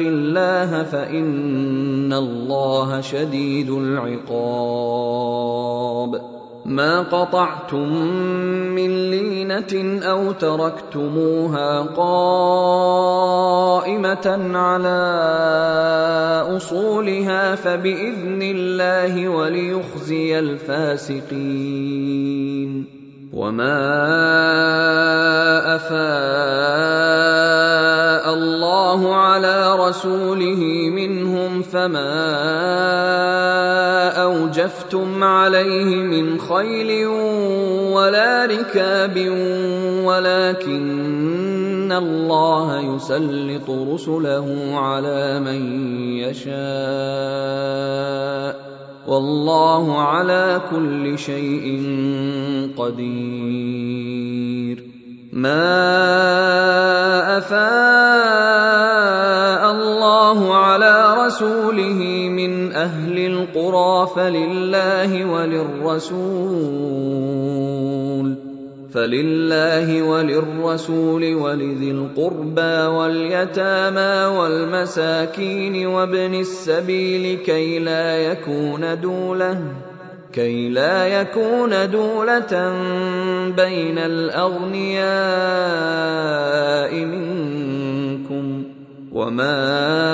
الله فإن الله شديد العقاب. ما قطعتم من لينة أو تركتموها قائمة على أصولها فبإذن الله وليخزي الفاسقين. وما على رسوله منهم فما أوجفتم عليه من خيل ولا ركاب ولكن الله يسلط رسله على من يشاء والله على كل شيء قدير. ما على رسوله من أهل القرى فلله وللرسول فلله وللرسول ولذي القربى واليتامى والمساكين وابن السبيل كي لا يكون دولة كي لا يكون دولة بين الأغنياء منكم وما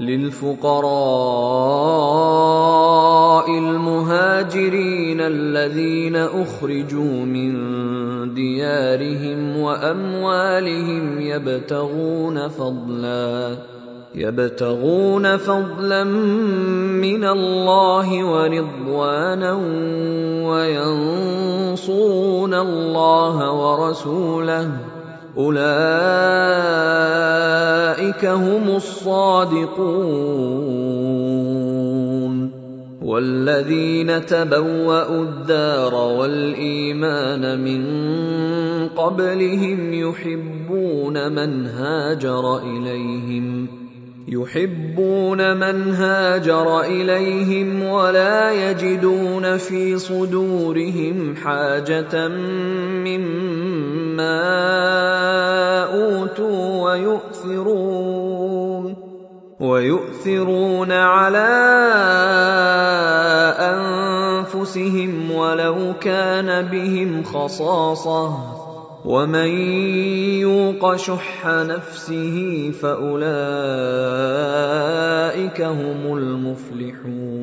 للفقراء المهاجرين الذين أخرجوا من ديارهم وأموالهم يبتغون فضلا يبتغون فضلا من الله ورضوانا وينصرون الله ورسوله. أولئك هم الصادقون. والذين تبوأوا الدار والإيمان من قبلهم يحبون من هاجر إليهم يحبون من هاجر إليهم ولا يجدون في صدورهم حاجة مما أوتوا ويؤثرون ويؤثرون على أنفسهم ولو كان بهم خصاصة. ومن يوق شح نفسه فأولئك هم المفلحون.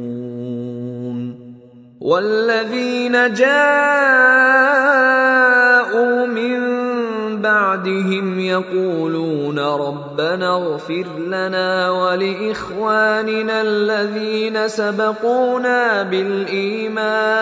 والذين جاءوا من بعدهم يقولون ربنا اغفر لنا ولاخواننا الذين سبقونا بالايمان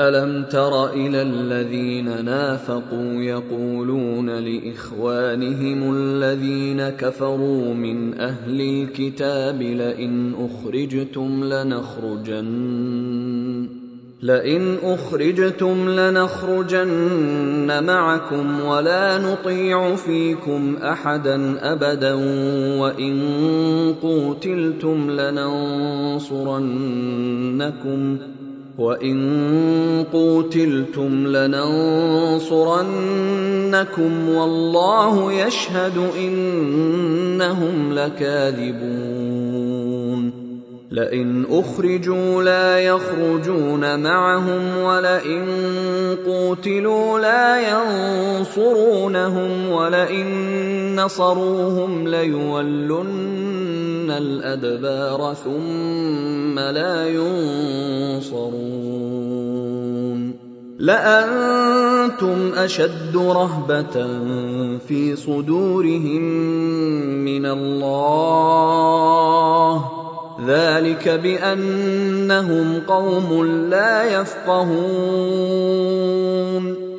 ألم تر إلى الذين نافقوا يقولون لإخوانهم الذين كفروا من أهل الكتاب لئن أخرجتم لنخرجن لئن أخرجتم لنخرجن معكم ولا نطيع فيكم أحدا أبدا وإن قوتلتم لننصرنكم وان قوتلتم لننصرنكم والله يشهد انهم لكاذبون لئن اخرجوا لا يخرجون معهم ولئن قوتلوا لا ينصرونهم ولئن نصروهم ليولن الادبار ثم لا ينصرون لانتم اشد رهبه في صدورهم من الله ذلك بانهم قوم لا يفقهون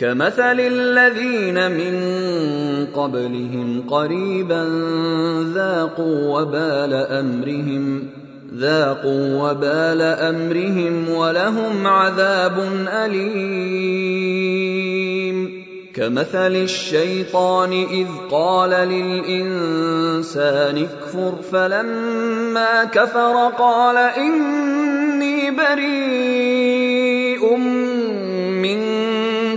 كمثل الذين من قبلهم قريبا ذاقوا وبال أمرهم ذاقوا وبال أمرهم ولهم عذاب أليم. كمثل الشيطان إذ قال للإنسان اكفر فلما كفر قال إني بريء.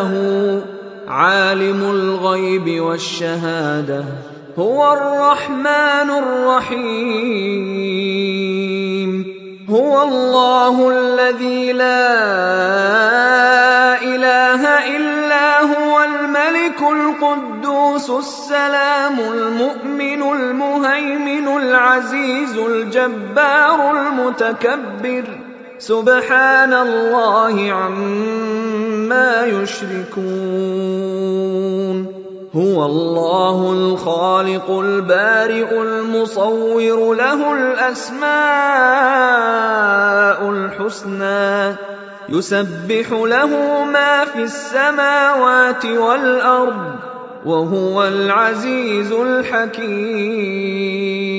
هو عالم الغيب والشهادة هو الرحمن الرحيم. هو الله الذي لا إله إلا هو الملك القدوس السلام المؤمن المهيمن العزيز الجبار المتكبر. سبحان الله عما يشركون. هو الله الخالق البارئ المصور له الأسماء الحسنى. يسبح له ما في السماوات والأرض وهو العزيز الحكيم.